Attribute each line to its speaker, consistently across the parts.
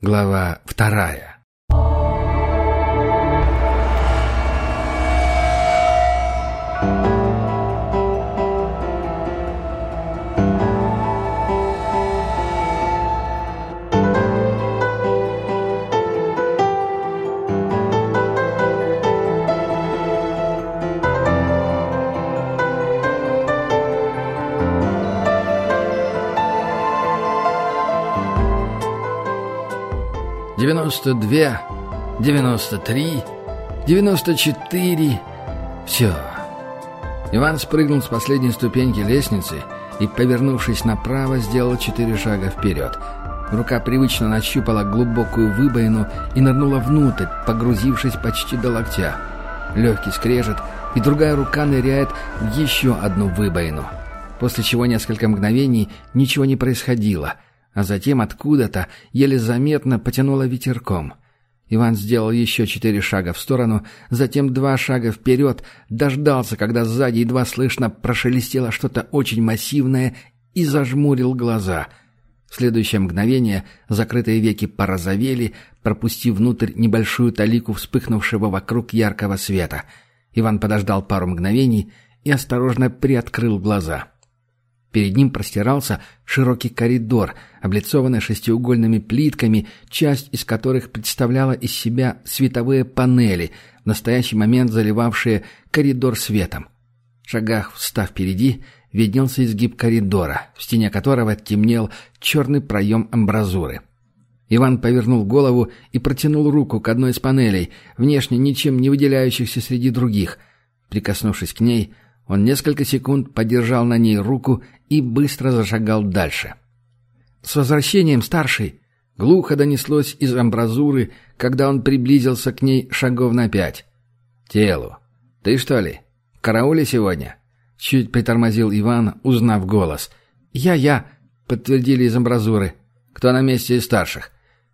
Speaker 1: Глава вторая. Девяносто две, девяносто три, девяносто четыре. Все. Иван спрыгнул с последней ступеньки лестницы и, повернувшись направо, сделал четыре шага вперед. Рука привычно нащупала глубокую выбоину и нырнула внутрь, погрузившись почти до локтя. Легкий скрежет, и другая рука ныряет в еще одну выбоину. После чего несколько мгновений ничего не происходило — а затем откуда-то еле заметно потянуло ветерком. Иван сделал еще четыре шага в сторону, затем два шага вперед, дождался, когда сзади едва слышно прошелестело что-то очень массивное и зажмурил глаза. В следующее мгновение закрытые веки порозовели, пропустив внутрь небольшую талику вспыхнувшего вокруг яркого света. Иван подождал пару мгновений и осторожно приоткрыл глаза. Перед ним простирался широкий коридор, облицованный шестиугольными плитками, часть из которых представляла из себя световые панели, в настоящий момент заливавшие коридор светом. В шагах встав впереди, виднелся изгиб коридора, в стене которого темнел черный проем амбразуры. Иван повернул голову и протянул руку к одной из панелей, внешне ничем не выделяющихся среди других. Прикоснувшись к ней, он несколько секунд подержал на ней руку и быстро зашагал дальше. «С возвращением, старший!» Глухо донеслось из амбразуры, когда он приблизился к ней шагов на пять. «Телу. Ты что ли? В карауле сегодня?» Чуть притормозил Иван, узнав голос. «Я-я», — подтвердили из амбразуры. «Кто на месте из старших?»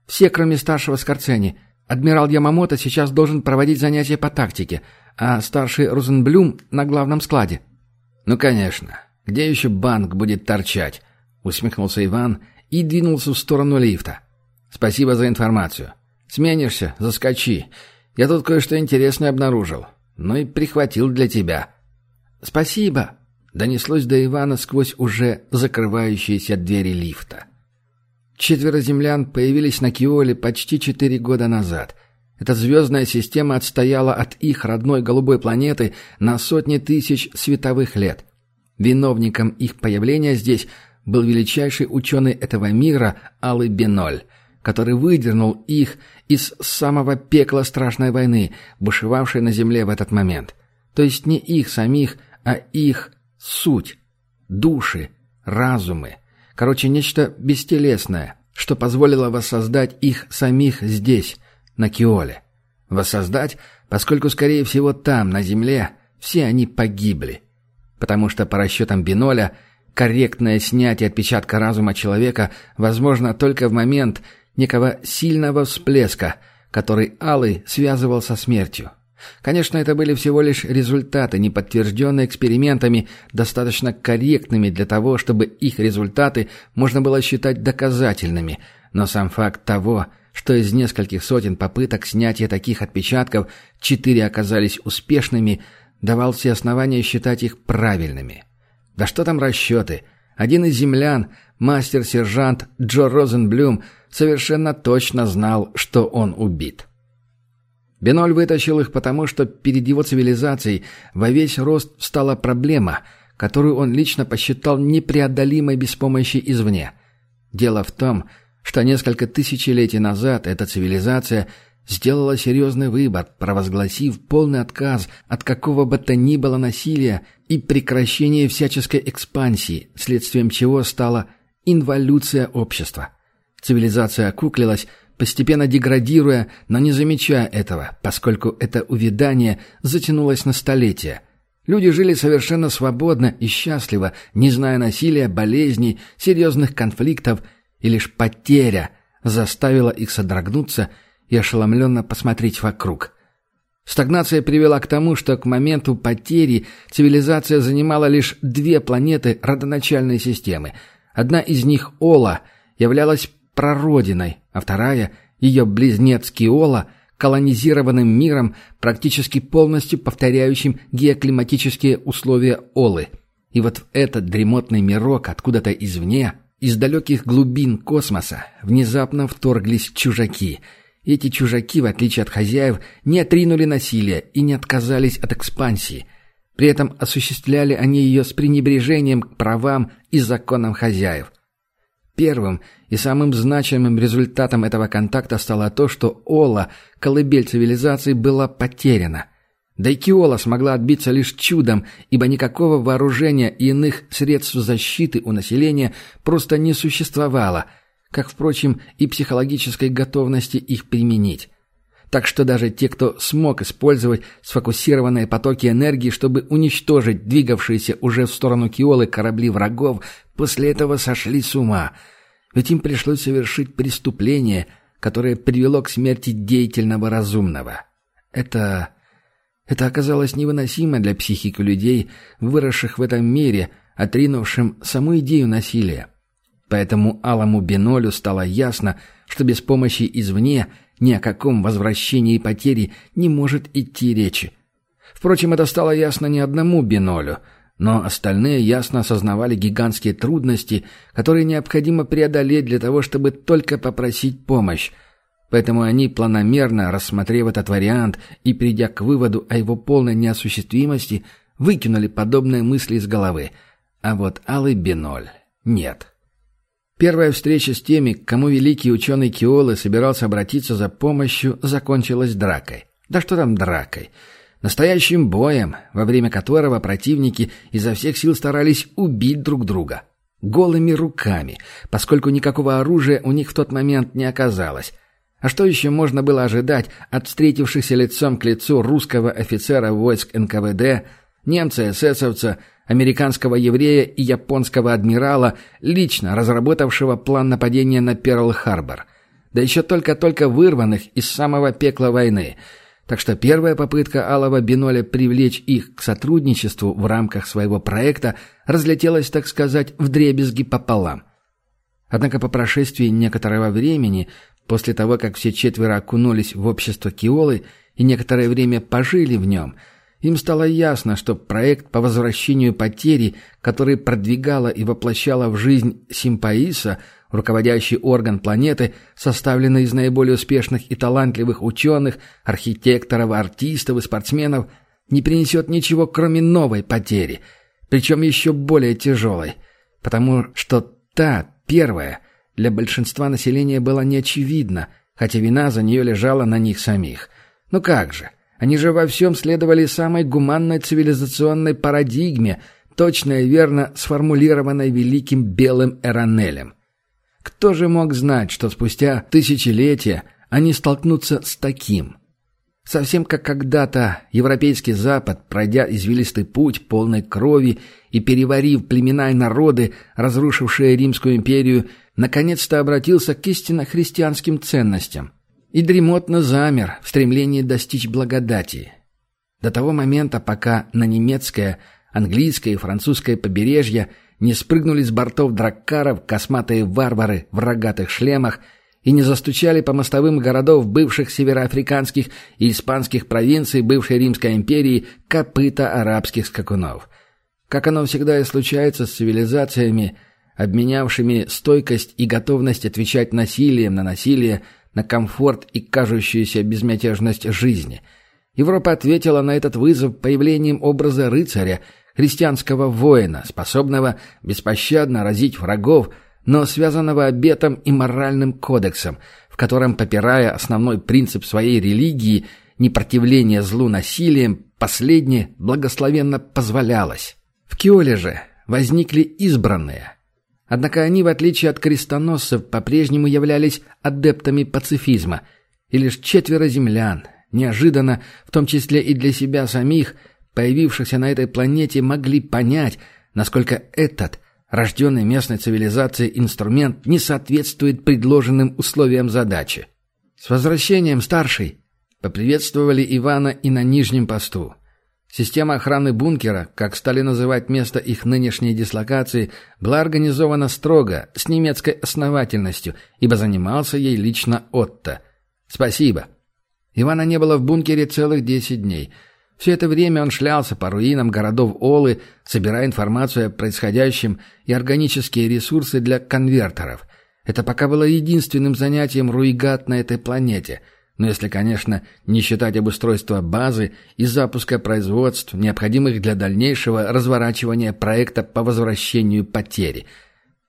Speaker 1: «Все, кроме старшего Скорцени. Адмирал Ямамото сейчас должен проводить занятия по тактике, а старший Розенблюм на главном складе». «Ну, конечно. Где еще банк будет торчать?» — усмехнулся Иван и двинулся в сторону лифта. «Спасибо за информацию. Сменишься, заскочи. Я тут кое-что интересное обнаружил. Ну и прихватил для тебя». «Спасибо», — донеслось до Ивана сквозь уже закрывающиеся двери лифта. Четверо землян появились на Киоле почти четыре года назад. Эта звездная система отстояла от их родной голубой планеты на сотни тысяч световых лет. Виновником их появления здесь был величайший ученый этого мира Алый Беноль, который выдернул их из самого пекла страшной войны, бушевавшей на Земле в этот момент. То есть не их самих, а их суть, души, разумы. Короче, нечто бестелесное, что позволило воссоздать их самих здесь, на Киоле. Воссоздать, поскольку, скорее всего, там, на Земле, все они погибли потому что по расчетам Биноля корректное снятие отпечатка разума человека возможно только в момент некого сильного всплеска, который Алый связывал со смертью. Конечно, это были всего лишь результаты, не подтвержденные экспериментами, достаточно корректными для того, чтобы их результаты можно было считать доказательными, но сам факт того, что из нескольких сотен попыток снятия таких отпечатков четыре оказались успешными – давал все основания считать их правильными. Да что там расчеты? Один из землян, мастер-сержант Джо Розенблюм, совершенно точно знал, что он убит. Беноль вытащил их потому, что перед его цивилизацией во весь рост встала проблема, которую он лично посчитал непреодолимой без помощи извне. Дело в том, что несколько тысячелетий назад эта цивилизация сделала серьезный выбор, провозгласив полный отказ от какого бы то ни было насилия и прекращение всяческой экспансии, следствием чего стала инволюция общества. Цивилизация окуклилась, постепенно деградируя, но не замечая этого, поскольку это увядание затянулось на столетия. Люди жили совершенно свободно и счастливо, не зная насилия, болезней, серьезных конфликтов, и лишь потеря заставила их содрогнуться – и ошеломленно посмотреть вокруг. Стагнация привела к тому, что к моменту потери цивилизация занимала лишь две планеты родоначальной системы. Одна из них, Ола, являлась прародиной, а вторая, ее близнец Киола, колонизированным миром, практически полностью повторяющим геоклиматические условия Олы. И вот в этот дремотный мирок откуда-то извне, из далеких глубин космоса, внезапно вторглись чужаки — эти чужаки, в отличие от хозяев, не отринули насилие и не отказались от экспансии. При этом осуществляли они ее с пренебрежением к правам и законам хозяев. Первым и самым значимым результатом этого контакта стало то, что Ола, колыбель цивилизации, была потеряна. Да и Киола смогла отбиться лишь чудом, ибо никакого вооружения и иных средств защиты у населения просто не существовало – как, впрочем, и психологической готовности их применить. Так что даже те, кто смог использовать сфокусированные потоки энергии, чтобы уничтожить двигавшиеся уже в сторону Киолы корабли врагов, после этого сошли с ума. Ведь им пришлось совершить преступление, которое привело к смерти деятельного разумного. Это... Это оказалось невыносимо для психики людей, выросших в этом мире, отринувшим саму идею насилия. Поэтому Алому Бенолю стало ясно, что без помощи извне ни о каком возвращении потери не может идти речи. Впрочем, это стало ясно не одному Бенолю, но остальные ясно осознавали гигантские трудности, которые необходимо преодолеть для того, чтобы только попросить помощь. Поэтому они, планомерно рассмотрев этот вариант и придя к выводу о его полной неосуществимости, выкинули подобные мысли из головы. А вот Алый Беноль нет. Первая встреча с теми, к кому великий ученый Киолы собирался обратиться за помощью, закончилась дракой. Да что там дракой? Настоящим боем, во время которого противники изо всех сил старались убить друг друга. Голыми руками, поскольку никакого оружия у них в тот момент не оказалось. А что еще можно было ожидать от встретившихся лицом к лицу русского офицера войск НКВД, немца-эсэсовца, американского еврея и японского адмирала, лично разработавшего план нападения на Перл-Харбор. Да еще только-только вырванных из самого пекла войны. Так что первая попытка Алова Биноля привлечь их к сотрудничеству в рамках своего проекта разлетелась, так сказать, в дребезги пополам. Однако по прошествии некоторого времени, после того, как все четверо окунулись в общество Киолы и некоторое время пожили в нем – им стало ясно, что проект по возвращению потери, который продвигала и воплощала в жизнь Симпаиса, руководящий орган планеты, составленный из наиболее успешных и талантливых ученых, архитекторов, артистов и спортсменов, не принесет ничего, кроме новой потери, причем еще более тяжелой, потому что та, первая, для большинства населения была неочевидна, хотя вина за нее лежала на них самих. Ну как же? Они же во всем следовали самой гуманной цивилизационной парадигме, точно и верно сформулированной великим белым Эронелем. Кто же мог знать, что спустя тысячелетия они столкнутся с таким? Совсем как когда-то Европейский Запад, пройдя извилистый путь полной крови и переварив племена и народы, разрушившие Римскую империю, наконец-то обратился к истинно христианским ценностям – и дремотно замер в стремлении достичь благодати. До того момента, пока на немецкое, английское и французское побережье не спрыгнули с бортов драккаров косматые варвары в рогатых шлемах и не застучали по мостовым городов бывших североафриканских и испанских провинций бывшей Римской империи копыта арабских скакунов. Как оно всегда и случается с цивилизациями, обменявшими стойкость и готовность отвечать насилием на насилие – на комфорт и кажущуюся безмятежность жизни. Европа ответила на этот вызов появлением образа рыцаря, христианского воина, способного беспощадно разить врагов, но связанного обетом и моральным кодексом, в котором, попирая основной принцип своей религии, непротивление злу насилием, последнее благословенно позволялось. В Киоле же возникли избранные, Однако они, в отличие от крестоносцев, по-прежнему являлись адептами пацифизма, и лишь четверо землян, неожиданно, в том числе и для себя самих, появившихся на этой планете, могли понять, насколько этот, рожденный местной цивилизацией инструмент, не соответствует предложенным условиям задачи. «С возвращением, старший!» — поприветствовали Ивана и на нижнем посту. Система охраны бункера, как стали называть место их нынешней дислокации, была организована строго, с немецкой основательностью, ибо занимался ей лично Отто. Спасибо. Ивана не было в бункере целых десять дней. Все это время он шлялся по руинам городов Олы, собирая информацию о происходящем и органические ресурсы для конвертеров. Это пока было единственным занятием Руигат на этой планете – но если, конечно, не считать обустройства базы и запуска производств, необходимых для дальнейшего разворачивания проекта по возвращению потери.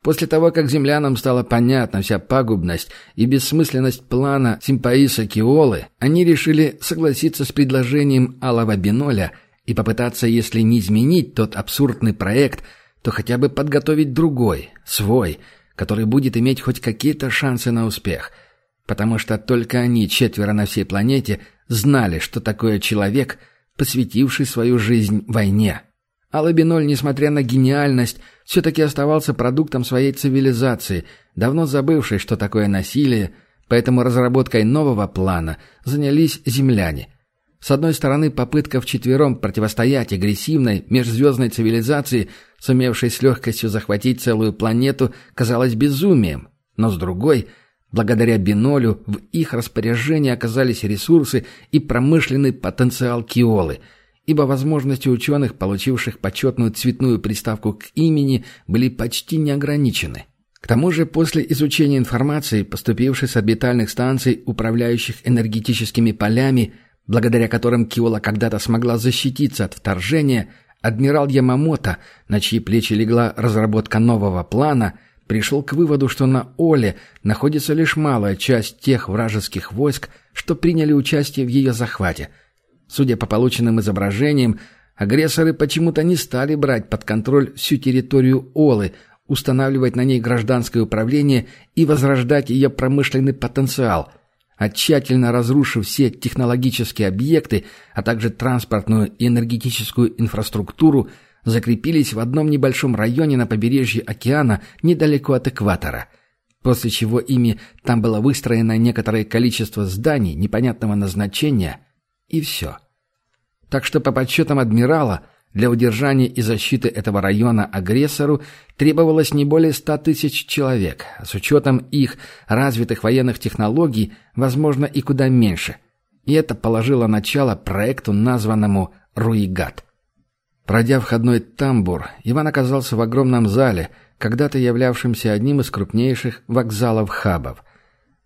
Speaker 1: После того, как землянам стала понятна вся пагубность и бессмысленность плана Симпаиса Киолы, они решили согласиться с предложением Алава Биноля и попытаться, если не изменить тот абсурдный проект, то хотя бы подготовить другой, свой, который будет иметь хоть какие-то шансы на успех – потому что только они, четверо на всей планете, знали, что такое человек, посвятивший свою жизнь войне. А Лабиноль, несмотря на гениальность, все-таки оставался продуктом своей цивилизации, давно забывшей, что такое насилие, поэтому разработкой нового плана занялись земляне. С одной стороны, попытка вчетвером противостоять агрессивной межзвездной цивилизации, сумевшей с легкостью захватить целую планету, казалась безумием, но с другой – Благодаря Бинолю в их распоряжении оказались ресурсы и промышленный потенциал Киолы, ибо возможности ученых, получивших почетную цветную приставку к имени, были почти неограничены. К тому же после изучения информации, поступившей с орбитальных станций, управляющих энергетическими полями, благодаря которым Киола когда-то смогла защититься от вторжения, адмирал Ямамото, на чьи плечи легла разработка нового плана – пришел к выводу, что на Оле находится лишь малая часть тех вражеских войск, что приняли участие в ее захвате. Судя по полученным изображениям, агрессоры почему-то не стали брать под контроль всю территорию Олы, устанавливать на ней гражданское управление и возрождать ее промышленный потенциал, а тщательно разрушив все технологические объекты, а также транспортную и энергетическую инфраструктуру – закрепились в одном небольшом районе на побережье океана недалеко от экватора, после чего ими там было выстроено некоторое количество зданий непонятного назначения, и все. Так что по подсчетам адмирала, для удержания и защиты этого района агрессору требовалось не более ста тысяч человек, а с учетом их развитых военных технологий, возможно, и куда меньше. И это положило начало проекту, названному «Руигат». Пройдя входной тамбур, Иван оказался в огромном зале, когда-то являвшемся одним из крупнейших вокзалов-хабов.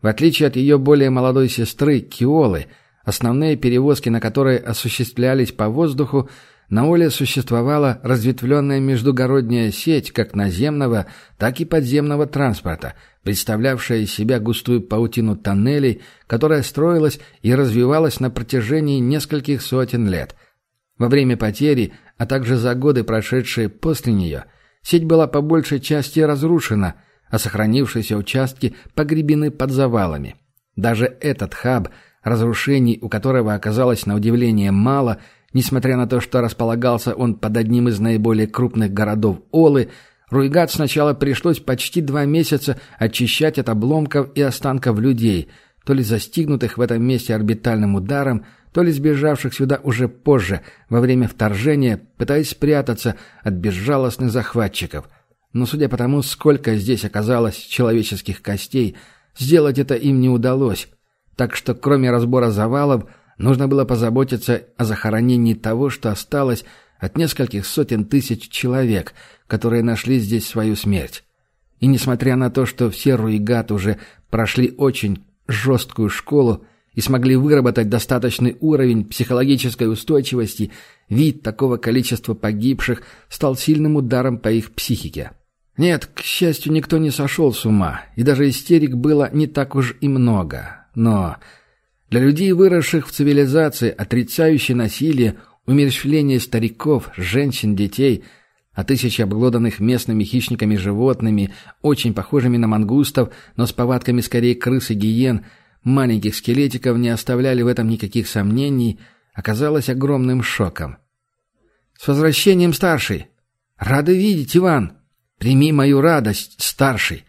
Speaker 1: В отличие от ее более молодой сестры Киолы, основные перевозки на которые осуществлялись по воздуху, на Оле существовала разветвленная междугородняя сеть как наземного, так и подземного транспорта, представлявшая из себя густую паутину тоннелей, которая строилась и развивалась на протяжении нескольких сотен лет. Во время потери а также за годы, прошедшие после нее, сеть была по большей части разрушена, а сохранившиеся участки погребены под завалами. Даже этот хаб, разрушений у которого оказалось на удивление мало, несмотря на то, что располагался он под одним из наиболее крупных городов Олы, Руйгат сначала пришлось почти два месяца очищать от обломков и останков людей, то ли застигнутых в этом месте орбитальным ударом, то ли сбежавших сюда уже позже, во время вторжения, пытаясь спрятаться от безжалостных захватчиков. Но судя по тому, сколько здесь оказалось человеческих костей, сделать это им не удалось. Так что кроме разбора завалов, нужно было позаботиться о захоронении того, что осталось от нескольких сотен тысяч человек, которые нашли здесь свою смерть. И несмотря на то, что все руигат уже прошли очень жесткую школу, и смогли выработать достаточный уровень психологической устойчивости, вид такого количества погибших стал сильным ударом по их психике. Нет, к счастью, никто не сошел с ума, и даже истерик было не так уж и много. Но для людей, выросших в цивилизации, отрицающей насилие, умерщвление стариков, женщин, детей – а тысячи обглоданных местными хищниками животными, очень похожими на мангустов, но с повадками скорее крыс и гиен, маленьких скелетиков не оставляли в этом никаких сомнений, оказалось огромным шоком. «С возвращением, старший! Рады видеть, Иван! Прими мою радость, старший!»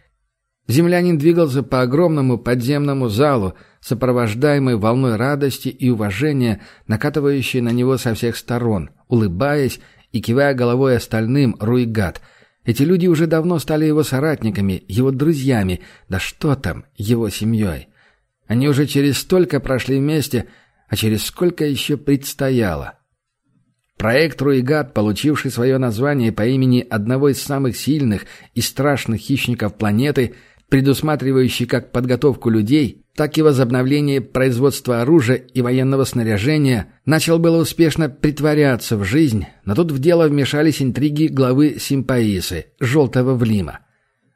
Speaker 1: Землянин двигался по огромному подземному залу, сопровождаемый волной радости и уважения, накатывающей на него со всех сторон, улыбаясь и кивая головой остальным Руигат. Эти люди уже давно стали его соратниками, его друзьями, да что там, его семьей. Они уже через столько прошли вместе, а через сколько еще предстояло. Проект «Руигат», получивший свое название по имени одного из самых сильных и страшных хищников планеты – предусматривающий как подготовку людей, так и возобновление производства оружия и военного снаряжения, начал было успешно притворяться в жизнь, но тут в дело вмешались интриги главы Симпаисы, Желтого Влима.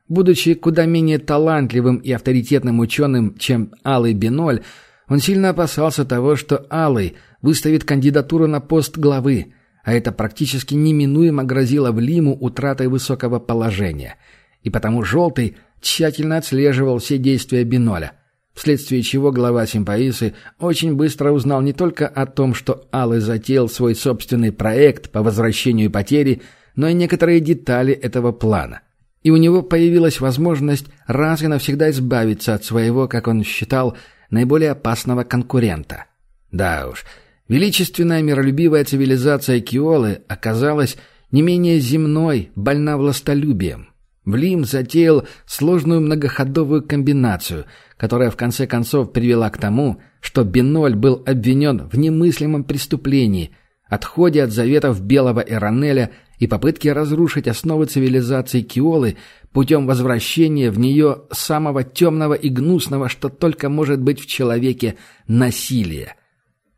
Speaker 1: Будучи куда менее талантливым и авторитетным ученым, чем Алый Биноль, он сильно опасался того, что Алый выставит кандидатуру на пост главы, а это практически неминуемо грозило Влиму утратой высокого положения. И потому Желтый тщательно отслеживал все действия Биноля, вследствие чего глава Симпаисы очень быстро узнал не только о том, что Алый затеял свой собственный проект по возвращению потери, но и некоторые детали этого плана. И у него появилась возможность раз и навсегда избавиться от своего, как он считал, наиболее опасного конкурента. Да уж, величественная миролюбивая цивилизация Киолы оказалась не менее земной, больна властолюбием. Влим затеял сложную многоходовую комбинацию, которая в конце концов привела к тому, что Беноль был обвинен в немыслимом преступлении, отходе от заветов Белого Эронеля и попытке разрушить основы цивилизации Киолы путем возвращения в нее самого темного и гнусного, что только может быть в человеке, насилия.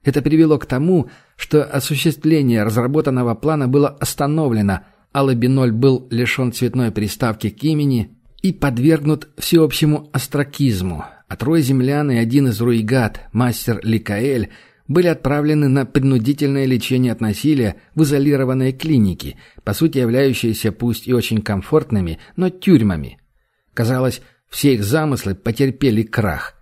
Speaker 1: Это привело к тому, что осуществление разработанного плана было остановлено – Алабиноль был лишен цветной приставки к имени и подвергнут всеобщему остракизму, а трое землян и один из руигат, мастер Ликаэль, были отправлены на принудительное лечение от насилия в изолированные клиники, по сути являющиеся пусть и очень комфортными, но тюрьмами. Казалось, все их замыслы потерпели крах.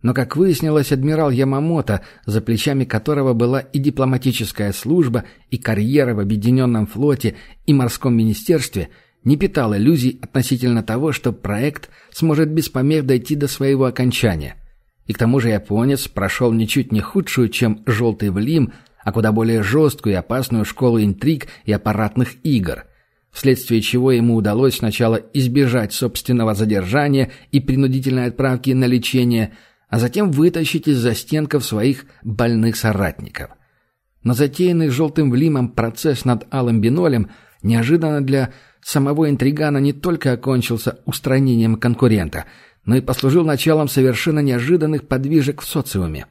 Speaker 1: Но, как выяснилось, адмирал Ямамото, за плечами которого была и дипломатическая служба, и карьера в Объединенном флоте, и морском министерстве, не питал иллюзий относительно того, что проект сможет без помех дойти до своего окончания. И к тому же японец прошел ничуть не худшую, чем «желтый Влим», а куда более жесткую и опасную школу интриг и аппаратных игр, вследствие чего ему удалось сначала избежать собственного задержания и принудительной отправки на лечение – а затем вытащить из застенков своих больных соратников. Но затеянный желтым влимом процесс над алым бинолем неожиданно для самого интригана не только окончился устранением конкурента, но и послужил началом совершенно неожиданных подвижек в социуме.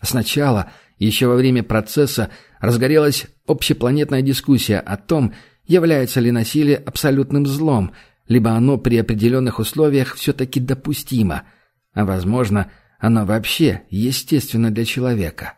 Speaker 1: Сначала, еще во время процесса, разгорелась общепланетная дискуссия о том, является ли насилие абсолютным злом, либо оно при определенных условиях все-таки допустимо, а, возможно, она вообще естественна для человека.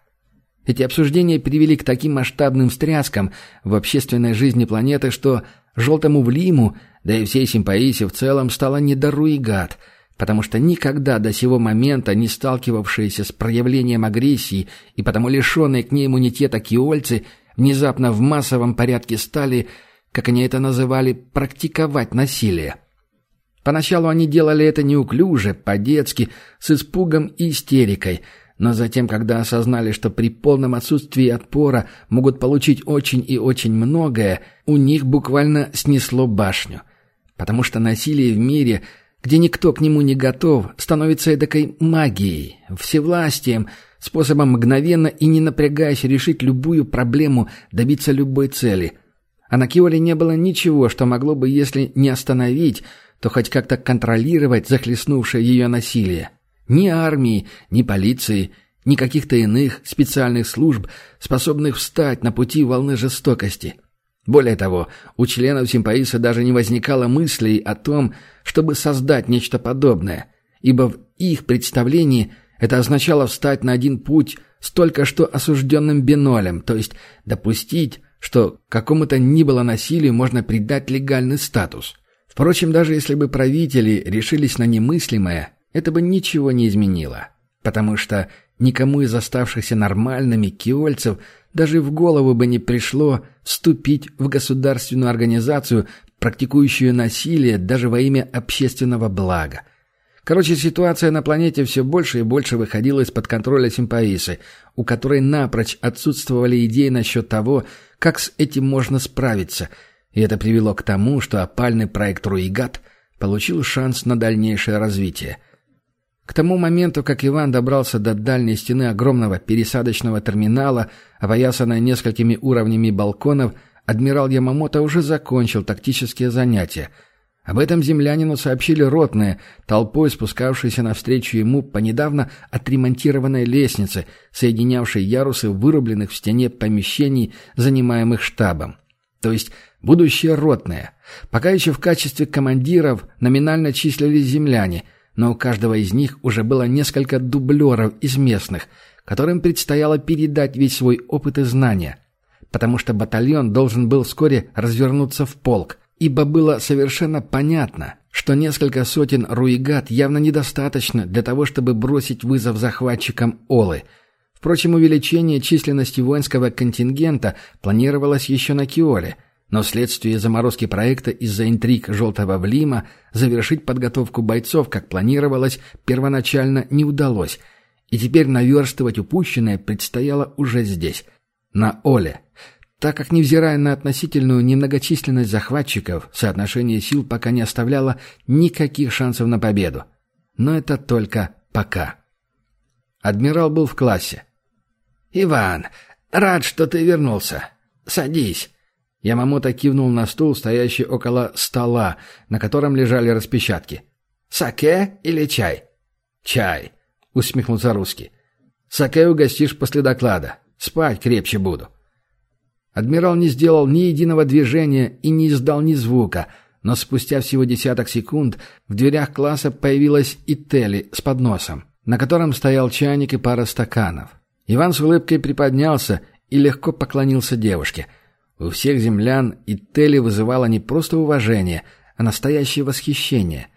Speaker 1: Эти обсуждения привели к таким масштабным встряскам в общественной жизни планеты, что желтому Влиму, да и всей Симпаисе в целом, стало не до руигат, потому что никогда до сего момента не сталкивавшиеся с проявлением агрессии и потому лишенные к ней иммунитета киольцы внезапно в массовом порядке стали, как они это называли, практиковать насилие. Поначалу они делали это неуклюже, по-детски, с испугом и истерикой, но затем, когда осознали, что при полном отсутствии отпора могут получить очень и очень многое, у них буквально снесло башню. Потому что насилие в мире, где никто к нему не готов, становится эдакой магией, всевластием, способом мгновенно и не напрягаясь решить любую проблему, добиться любой цели. А на Киоле не было ничего, что могло бы, если не остановить, то хоть как-то контролировать захлестнувшее ее насилие. Ни армии, ни полиции, ни каких-то иных специальных служб, способных встать на пути волны жестокости. Более того, у членов симпаиса даже не возникало мыслей о том, чтобы создать нечто подобное, ибо в их представлении это означало встать на один путь с только что осужденным бинолем, то есть допустить, что какому-то ни было насилию можно придать легальный статус. Впрочем, даже если бы правители решились на немыслимое, это бы ничего не изменило. Потому что никому из оставшихся нормальными киольцев даже в голову бы не пришло вступить в государственную организацию, практикующую насилие даже во имя общественного блага. Короче, ситуация на планете все больше и больше выходила из-под контроля Симпаисы, у которой напрочь отсутствовали идеи насчет того, как с этим можно справиться, и это привело к тому, что опальный проект «Руигат» получил шанс на дальнейшее развитие. К тому моменту, как Иван добрался до дальней стены огромного пересадочного терминала, опоясанной несколькими уровнями балконов, адмирал Ямамото уже закончил тактические занятия. Об этом землянину сообщили ротные, толпой спускавшиеся навстречу ему по недавно отремонтированной лестнице, соединявшей ярусы вырубленных в стене помещений, занимаемых штабом. То есть будущие ротные. Пока еще в качестве командиров номинально числились земляне, но у каждого из них уже было несколько дублеров из местных, которым предстояло передать весь свой опыт и знания – потому что батальон должен был вскоре развернуться в полк, ибо было совершенно понятно, что несколько сотен руигат явно недостаточно для того, чтобы бросить вызов захватчикам Олы. Впрочем, увеличение численности воинского контингента планировалось еще на Киоле, но вследствие заморозки проекта из-за интриг Желтого Влима завершить подготовку бойцов, как планировалось, первоначально не удалось, и теперь наверстывать упущенное предстояло уже здесь, на Оле так как, невзирая на относительную немногочисленность захватчиков, соотношение сил пока не оставляло никаких шансов на победу. Но это только пока. Адмирал был в классе. «Иван, рад, что ты вернулся. Садись». Ямамото кивнул на стул, стоящий около стола, на котором лежали распечатки. «Саке или чай?» «Чай», — усмехнулся русский. «Саке угостишь после доклада. Спать крепче буду». Адмирал не сделал ни единого движения и не издал ни звука, но спустя всего десяток секунд в дверях класса появилась и Телли с подносом, на котором стоял чайник и пара стаканов. Иван с улыбкой приподнялся и легко поклонился девушке. У всех землян и Телли вызывало не просто уважение, а настоящее восхищение,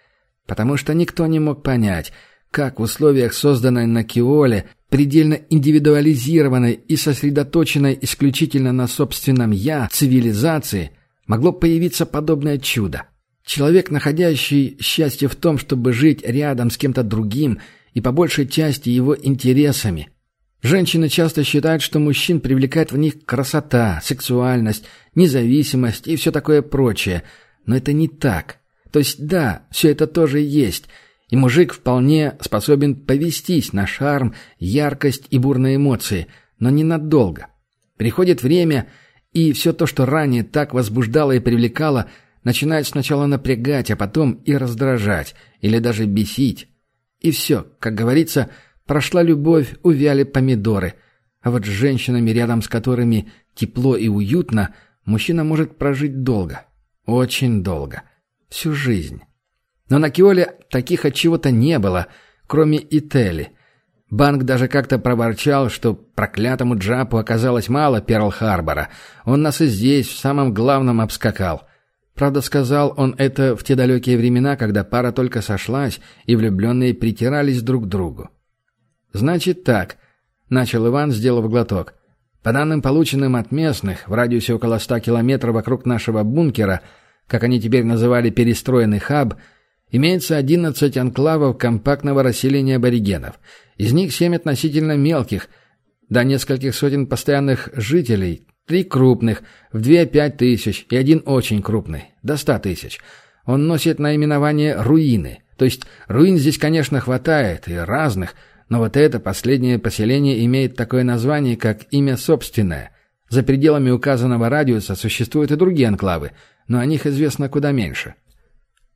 Speaker 1: потому что никто не мог понять, как в условиях созданной на Киоле предельно индивидуализированной и сосредоточенной исключительно на собственном «я» цивилизации могло появиться подобное чудо. Человек, находящий счастье в том, чтобы жить рядом с кем-то другим и по большей части его интересами. Женщины часто считают, что мужчин привлекает в них красота, сексуальность, независимость и все такое прочее. Но это не так. То есть да, все это тоже есть – и мужик вполне способен повестись на шарм, яркость и бурные эмоции, но ненадолго. Приходит время, и все то, что ранее так возбуждало и привлекало, начинает сначала напрягать, а потом и раздражать, или даже бесить. И все, как говорится, прошла любовь, увяли помидоры. А вот с женщинами, рядом с которыми тепло и уютно, мужчина может прожить долго. Очень долго. Всю жизнь. Но на Киоле таких от чего-то не было, кроме Ители. Банк даже как-то проворчал, что проклятому Джапу оказалось мало Перл-Харбора. Он нас и здесь, в самом главном, обскакал. Правда, сказал он это в те далекие времена, когда пара только сошлась, и влюбленные притирались друг к другу. «Значит так», — начал Иван, сделав глоток. «По данным, полученным от местных, в радиусе около ста километров вокруг нашего бункера, как они теперь называли перестроенный хаб, — Имеется 11 анклавов компактного расселения аборигенов. Из них 7 относительно мелких, до нескольких сотен постоянных жителей, три крупных, в 2-5 тысяч и один очень крупный, до 100 тысяч. Он носит наименование «руины». То есть руин здесь, конечно, хватает, и разных, но вот это последнее поселение имеет такое название, как имя собственное. За пределами указанного радиуса существуют и другие анклавы, но о них известно куда меньше.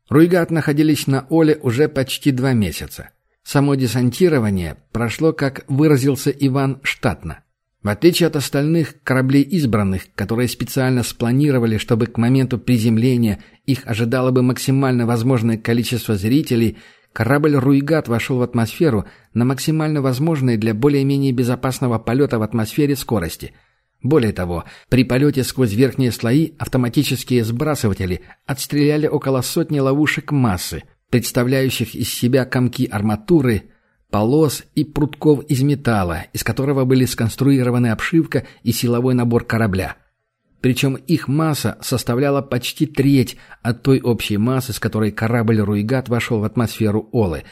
Speaker 1: Руйгат находились на Оле уже почти два месяца. Само десантирование прошло, как выразился Иван, штатно. В отличие от остальных кораблей избранных, которые специально спланировали, чтобы к моменту приземления их ожидало бы максимально возможное количество зрителей, корабль «Руйгат» вошел в атмосферу на максимально возможной для более-менее безопасного полета в атмосфере скорости – более того, при полете сквозь верхние слои автоматические сбрасыватели отстреляли около сотни ловушек массы, представляющих из себя комки арматуры, полос и прутков из металла, из которого были сконструированы обшивка и силовой набор корабля. Причем их масса составляла почти треть от той общей массы, с которой корабль «Руйгат» вошел в атмосферу Олы.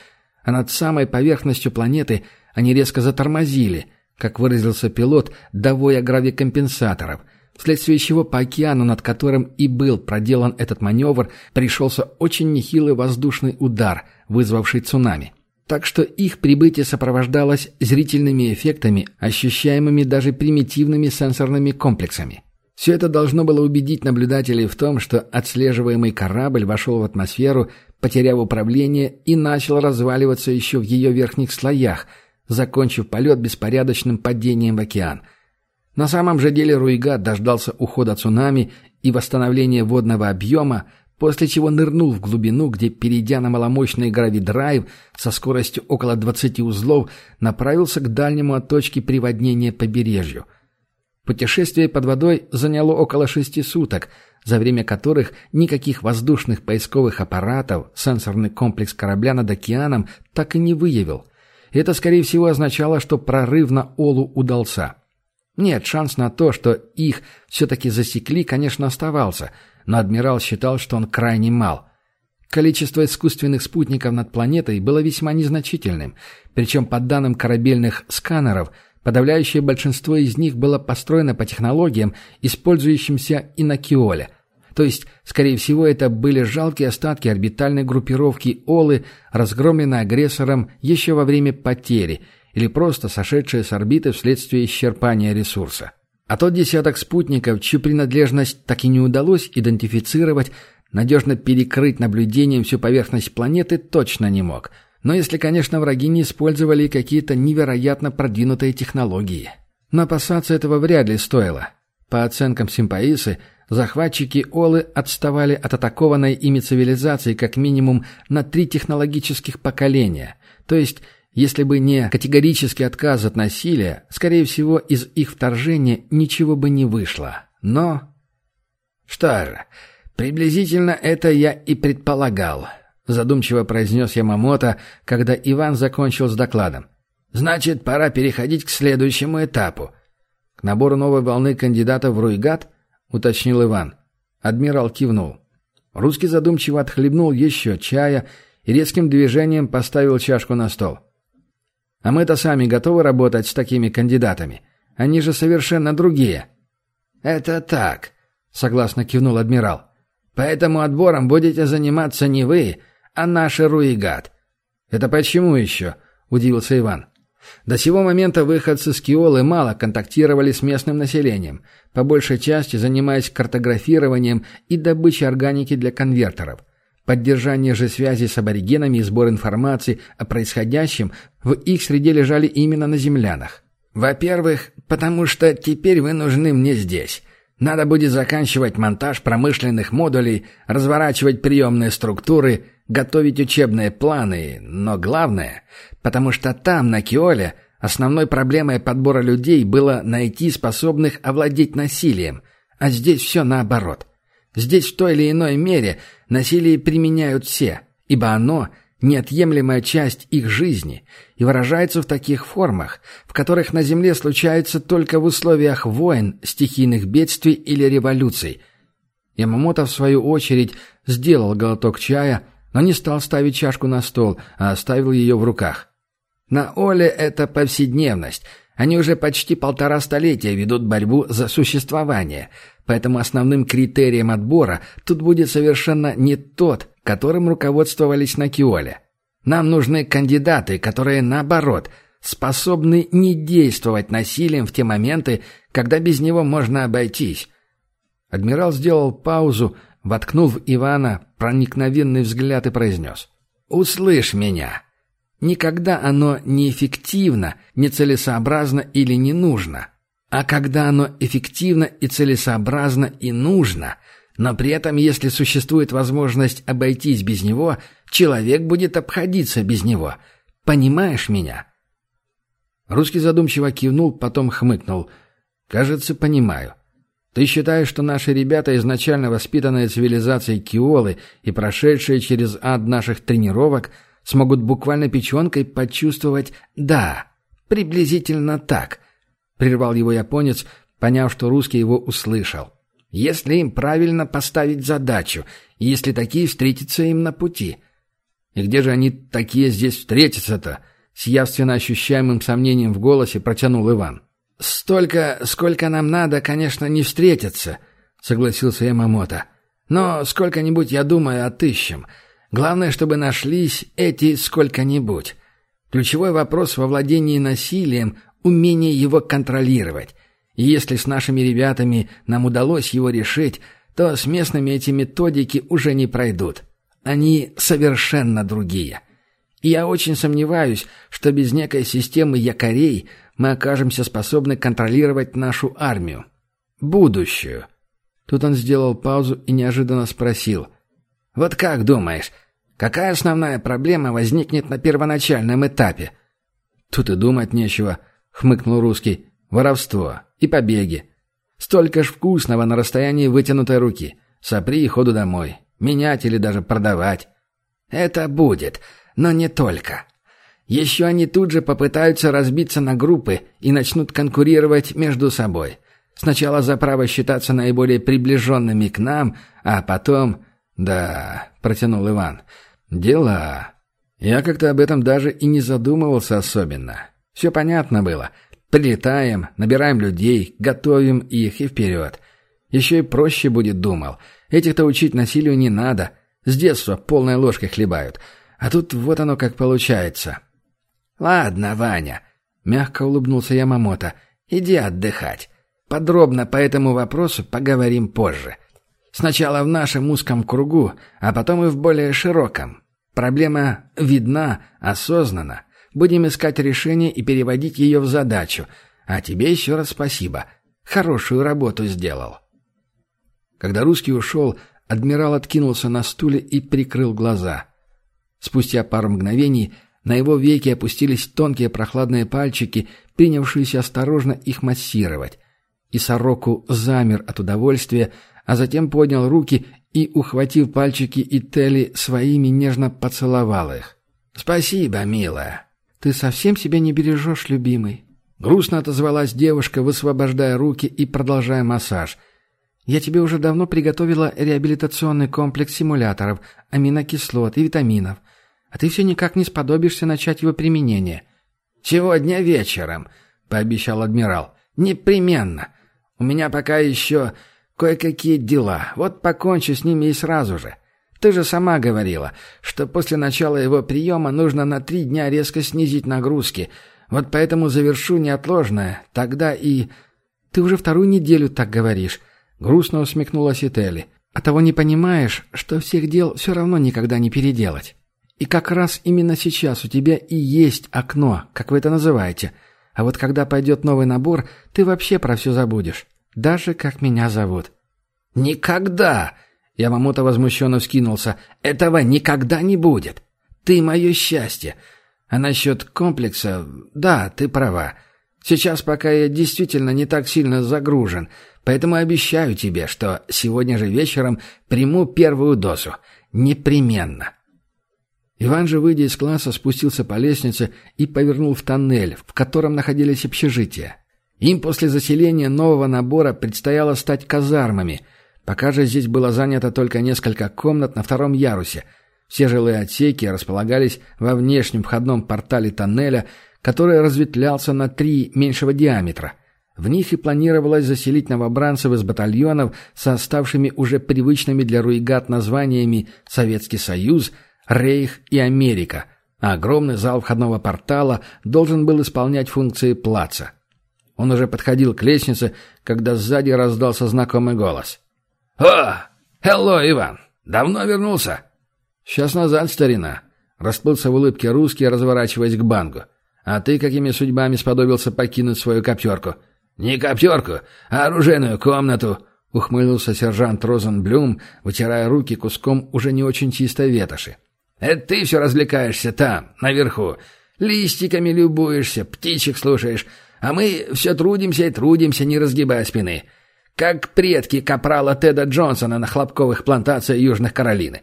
Speaker 1: А над самой поверхностью планеты они резко затормозили, как выразился пилот, довоя гравикомпенсаторов, вследствие чего по океану, над которым и был проделан этот маневр, пришелся очень нехилый воздушный удар, вызвавший цунами. Так что их прибытие сопровождалось зрительными эффектами, ощущаемыми даже примитивными сенсорными комплексами. Все это должно было убедить наблюдателей в том, что отслеживаемый корабль вошел в атмосферу, потеряв управление и начал разваливаться еще в ее верхних слоях, закончив полет беспорядочным падением в океан. На самом же деле Руига дождался ухода цунами и восстановления водного объема, после чего нырнул в глубину, где, перейдя на маломощный гравидрайв со скоростью около 20 узлов, направился к дальнему от точки приводнения побережью. Путешествие под водой заняло около шести суток, за время которых никаких воздушных поисковых аппаратов сенсорный комплекс корабля над океаном так и не выявил. Это, скорее всего, означало, что прорыв на Олу удался. Нет, шанс на то, что их все-таки засекли, конечно, оставался – но адмирал считал, что он крайне мал. Количество искусственных спутников над планетой было весьма незначительным, причем по данным корабельных сканеров, подавляющее большинство из них было построено по технологиям, использующимся и на Киоле. То есть, скорее всего, это были жалкие остатки орбитальной группировки Олы, разгромленной агрессором еще во время потери, или просто сошедшие с орбиты вследствие исчерпания ресурса. А тот десяток спутников, чью принадлежность так и не удалось идентифицировать, надежно перекрыть наблюдением всю поверхность планеты точно не мог. Но если, конечно, враги не использовали какие-то невероятно продвинутые технологии. Но опасаться этого вряд ли стоило. По оценкам Симпаисы, захватчики Олы отставали от атакованной ими цивилизации как минимум на три технологических поколения. То есть если бы не категорический отказ от насилия, скорее всего, из их вторжения ничего бы не вышло. Но... «Что же, приблизительно это я и предполагал», — задумчиво произнес Ямамото, когда Иван закончил с докладом. «Значит, пора переходить к следующему этапу». «К набору новой волны кандидатов в Руйгат?» — уточнил Иван. Адмирал кивнул. Русский задумчиво отхлебнул еще чая и резким движением поставил чашку на стол. А мы-то сами готовы работать с такими кандидатами. Они же совершенно другие». «Это так», — согласно кивнул адмирал. «Поэтому отбором будете заниматься не вы, а наши руигат». «Это почему еще?» — удивился Иван. До сего момента выходцы с Киолы мало контактировали с местным населением, по большей части занимаясь картографированием и добычей органики для конвертеров. Поддержание же связи с аборигенами и сбор информации о происходящем в их среде лежали именно на землянах. «Во-первых, потому что теперь вы нужны мне здесь. Надо будет заканчивать монтаж промышленных модулей, разворачивать приемные структуры, готовить учебные планы, но главное, потому что там, на Киоле, основной проблемой подбора людей было найти способных овладеть насилием, а здесь все наоборот. Здесь в той или иной мере – Насилие применяют все, ибо оно – неотъемлемая часть их жизни и выражается в таких формах, в которых на Земле случается только в условиях войн, стихийных бедствий или революций. Ямамото, в свою очередь, сделал глоток чая, но не стал ставить чашку на стол, а оставил ее в руках. На Оле это повседневность. Они уже почти полтора столетия ведут борьбу за существование – Поэтому основным критерием отбора тут будет совершенно не тот, которым руководствовались на Киоле. Нам нужны кандидаты, которые, наоборот, способны не действовать насилием в те моменты, когда без него можно обойтись. Адмирал сделал паузу, воткнул в Ивана проникновенный взгляд и произнес. «Услышь меня. Никогда оно неэффективно, нецелесообразно или не нужно. А когда оно эффективно и целесообразно и нужно, но при этом, если существует возможность обойтись без него, человек будет обходиться без него. Понимаешь меня?» Русский задумчиво кивнул, потом хмыкнул. «Кажется, понимаю. Ты считаешь, что наши ребята, изначально воспитанные цивилизацией Киолы и прошедшие через ад наших тренировок, смогут буквально печенкой почувствовать «да», приблизительно так», — прервал его японец, поняв, что русский его услышал. если им правильно поставить задачу, если такие встретятся им на пути. И где же они такие здесь встретятся-то? С явственно ощущаемым сомнением в голосе протянул Иван. «Столько, сколько нам надо, конечно, не встретятся», — согласился Ямамото. «Но сколько-нибудь, я думаю, отыщем. Главное, чтобы нашлись эти сколько-нибудь. Ключевой вопрос во владении насилием — умение его контролировать. И если с нашими ребятами нам удалось его решить, то с местными эти методики уже не пройдут. Они совершенно другие. И я очень сомневаюсь, что без некой системы якорей мы окажемся способны контролировать нашу армию. Будущую. Тут он сделал паузу и неожиданно спросил. «Вот как думаешь, какая основная проблема возникнет на первоначальном этапе?» «Тут и думать нечего», — хмыкнул русский. «Воровство и побеги. Столько ж вкусного на расстоянии вытянутой руки. Сопри и ходу домой. Менять или даже продавать. Это будет, но не только. Еще они тут же попытаются разбиться на группы и начнут конкурировать между собой. Сначала за право считаться наиболее приближенными к нам, а потом... «Да», — протянул Иван, — «дела». Я как-то об этом даже и не задумывался особенно. Все понятно было — Прилетаем, набираем людей, готовим их и вперед. Еще и проще будет, думал. Этих-то учить насилию не надо. С детства полной ложкой хлебают. А тут вот оно как получается. «Ладно, Ваня», — мягко улыбнулся Ямамото, — «иди отдыхать. Подробно по этому вопросу поговорим позже. Сначала в нашем узком кругу, а потом и в более широком. Проблема видна, осознанна. Будем искать решение и переводить ее в задачу. А тебе еще раз спасибо. Хорошую работу сделал». Когда русский ушел, адмирал откинулся на стуле и прикрыл глаза. Спустя пару мгновений на его веки опустились тонкие прохладные пальчики, принявшиеся осторожно их массировать. И сороку замер от удовольствия, а затем поднял руки и, ухватив пальчики и Телли, своими нежно поцеловал их. «Спасибо, милая. «Ты совсем себя не бережешь, любимый?» Грустно отозвалась девушка, высвобождая руки и продолжая массаж. «Я тебе уже давно приготовила реабилитационный комплекс симуляторов, аминокислот и витаминов, а ты все никак не сподобишься начать его применение». «Сегодня вечером», — пообещал адмирал. «Непременно. У меня пока еще кое-какие дела. Вот покончу с ними и сразу же. Ты же сама говорила, что после начала его приема нужно на три дня резко снизить нагрузки. Вот поэтому завершу неотложное. Тогда и... Ты уже вторую неделю так говоришь. Грустно усмехнулась Этели. А того не понимаешь, что всех дел все равно никогда не переделать. И как раз именно сейчас у тебя и есть окно, как вы это называете. А вот когда пойдет новый набор, ты вообще про все забудешь. Даже как меня зовут. «Никогда!» Ямамото возмущенно вскинулся. «Этого никогда не будет. Ты мое счастье. А насчет комплекса... Да, ты права. Сейчас пока я действительно не так сильно загружен, поэтому обещаю тебе, что сегодня же вечером приму первую дозу. Непременно». Иван же, выйдя из класса, спустился по лестнице и повернул в тоннель, в котором находились общежития. Им после заселения нового набора предстояло стать казармами – Пока же здесь было занято только несколько комнат на втором ярусе. Все жилые отсеки располагались во внешнем входном портале тоннеля, который разветвлялся на три меньшего диаметра. В них и планировалось заселить новобранцев из батальонов со оставшими уже привычными для руигат названиями «Советский Союз», «Рейх» и «Америка», огромный зал входного портала должен был исполнять функции плаца. Он уже подходил к лестнице, когда сзади раздался знакомый голос. «О! Хелло, Иван! Давно вернулся?» «Сейчас назад, старина!» Расплылся в улыбке русский, разворачиваясь к бангу. «А ты какими судьбами сподобился покинуть свою коптерку?» «Не коптерку, а оружейную комнату!» — ухмыльнулся сержант Розенблюм, вытирая руки куском уже не очень чистой ветоши. «Это ты все развлекаешься там, наверху. Листиками любуешься, птичек слушаешь, а мы все трудимся и трудимся, не разгибая спины. Как предки капрала Теда Джонсона на хлопковых плантациях Южных Каролины.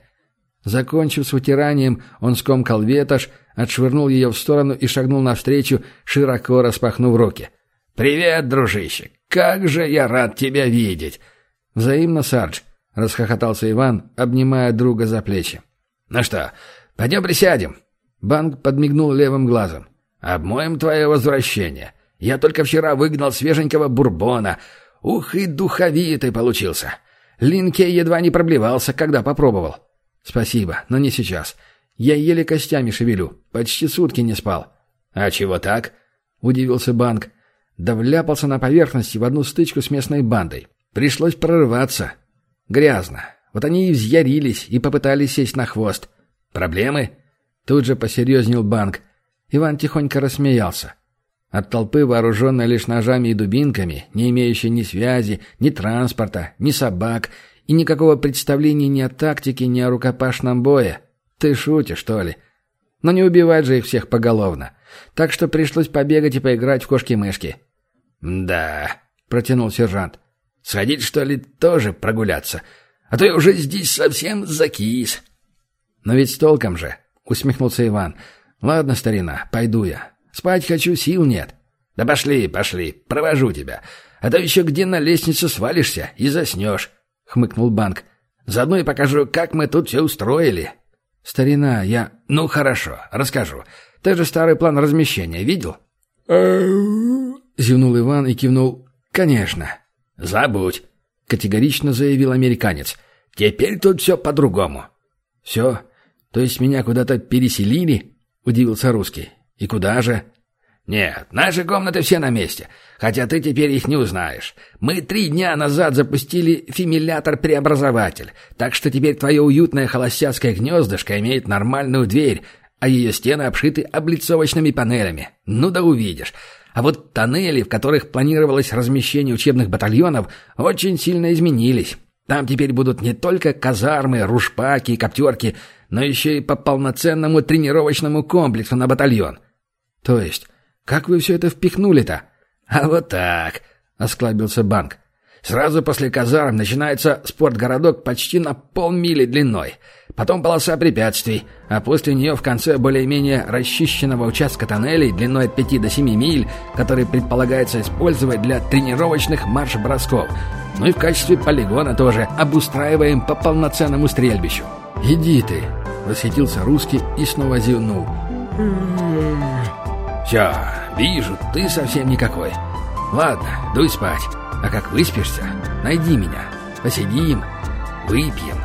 Speaker 1: Закончив с вытиранием, он скомкал ветошь, отшвырнул ее в сторону и шагнул навстречу, широко распахнув руки. «Привет, дружище! Как же я рад тебя видеть!» «Взаимно, Сардж», — расхохотался Иван, обнимая друга за плечи.
Speaker 2: «Ну что, пойдем присядем?»
Speaker 1: Банк подмигнул левым глазом.
Speaker 2: «Обмоем твое возвращение. Я только вчера выгнал свеженького бурбона. Ух, и духовитый получился. Линке едва не проблевался, когда попробовал».
Speaker 1: «Спасибо, но не сейчас. Я еле костями шевелю. Почти сутки не спал».
Speaker 2: «А чего так?»
Speaker 1: — удивился Банк. Да вляпался на поверхности в одну стычку с местной бандой. Пришлось прорываться. Грязно. Вот они и взъярились, и попытались сесть на хвост.
Speaker 2: «Проблемы?»
Speaker 1: Тут же посерьезнел Банк. Иван тихонько рассмеялся. От толпы, вооруженной лишь ножами и дубинками, не имеющей ни связи, ни транспорта, ни собак и никакого представления ни о тактике, ни о рукопашном бое. Ты шутишь, что ли? Но не убивать же их всех поголовно. Так что пришлось побегать и поиграть в кошки-мышки.
Speaker 2: «Да», — протянул сержант. «Сходить, что ли, тоже прогуляться? А то я уже здесь совсем закис».
Speaker 1: «Но ведь с толком же», — усмехнулся Иван. «Ладно, старина, пойду я. Спать хочу, сил нет».
Speaker 2: «Да пошли, пошли, провожу тебя. А то еще где на лестницу свалишься и заснешь», — хмыкнул Банк. «Заодно и покажу, как мы тут все устроили».
Speaker 1: «Старина, я...»
Speaker 2: «Ну, хорошо, расскажу. Ты же старый план размещения видел?»
Speaker 1: Зевнул Иван и кивнул. «Конечно».
Speaker 2: «Забудь», — категорично заявил американец. «Теперь тут все по-другому».
Speaker 1: «Все? То есть меня куда-то переселили?» — удивился русский. «И куда же?»
Speaker 2: «Нет, наши комнаты все на месте, хотя ты теперь их не узнаешь. Мы три дня назад запустили фимилятор-преобразователь, так что теперь твое уютное холостяцкое гнездышко имеет нормальную дверь, а ее стены обшиты облицовочными панелями. Ну да увидишь. А вот тоннели, в которых планировалось размещение учебных батальонов, очень сильно изменились. Там теперь будут не только казармы, ружпаки и коптерки, но еще и по полноценному тренировочному комплексу на батальон.
Speaker 1: То есть, как вы все это впихнули-то?
Speaker 2: А вот так, — осклабился банк. Сразу после казарм начинается спортгородок почти на полмили длиной. Потом полоса препятствий, а после нее в конце более-менее расчищенного участка тоннелей длиной от 5 до 7 миль, который предполагается использовать для тренировочных марш-бросков. Ну и в качестве полигона тоже обустраиваем по полноценному стрельбищу.
Speaker 1: «Иди ты!» — восхитился русский и снова зевнул.
Speaker 2: «Все, вижу, ты совсем никакой. Ладно, дуй спать». А как выспишься, найди меня. Посидим, выпьем.